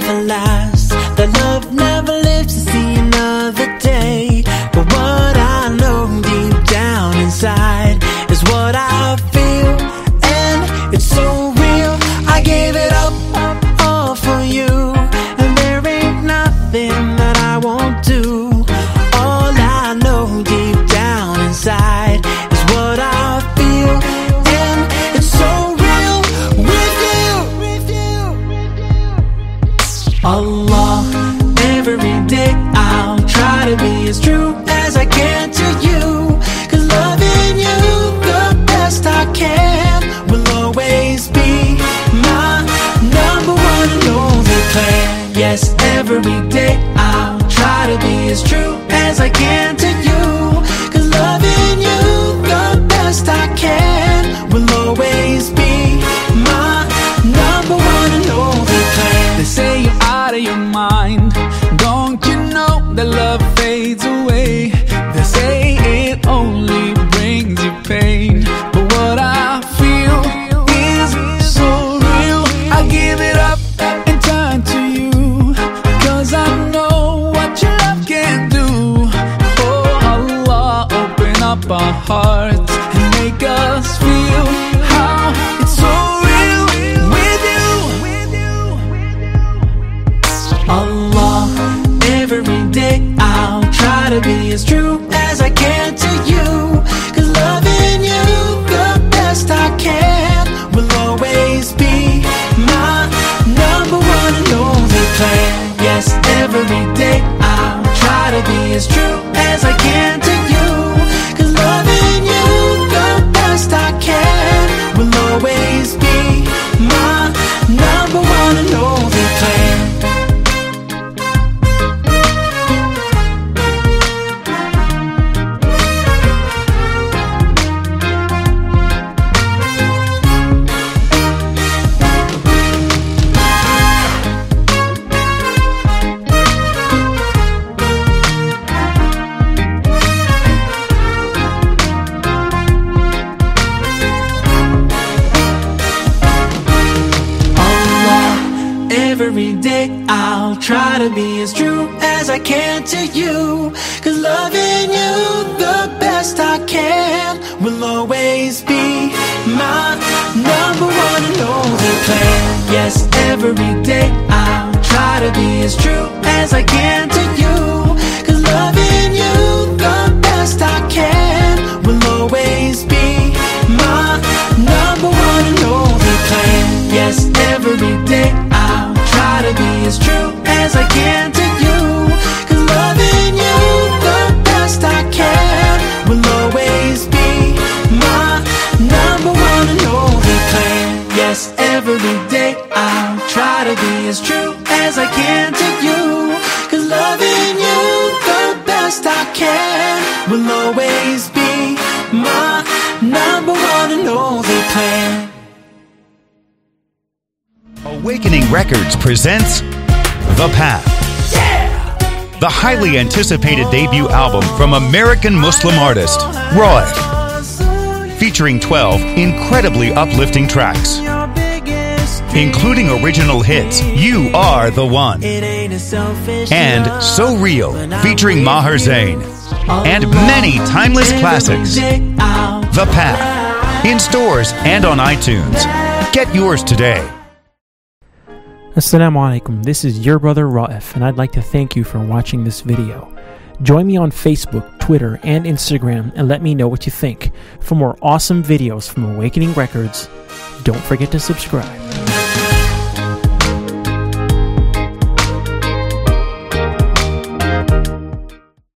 Never lasts, that love never as true as I can to you. Loving you the best I can will always be my number one plan. Yes, every day I'll try to be as true as I can to loving you the best I can will always be my number one plan. They say you're out of your mind. Don't you know that love up our hearts and make us feel how it's so real with you. Allah, every day I'll try to be as true as I can to you. Cause loving you the best I can will always be my number one and only plan. Yes, every day I'll try to be as true as I can every day I'll try to be as true as I can to you. Cause loving you the best I can will always be my number one and only plan. Yes, every day I'll try to be as true as I can try to be as true as I can to you. Cause loving you the best I can will always be my number one and only plan. Awakening Records presents The Path. The highly anticipated debut album from American Muslim artist Raef, featuring 12 incredibly uplifting tracks, including original hits You Are the One and So Real, featuring Maher Zain, and many timeless classics. The Path, in stores and on iTunes. Get yours today. Assalamu alaikum, this is your brother Raef, and I'd like to thank you for watching this video. Join me on Facebook, Twitter, and Instagram and let me know what you think. For more awesome videos from Awakening Records, don't forget to subscribe.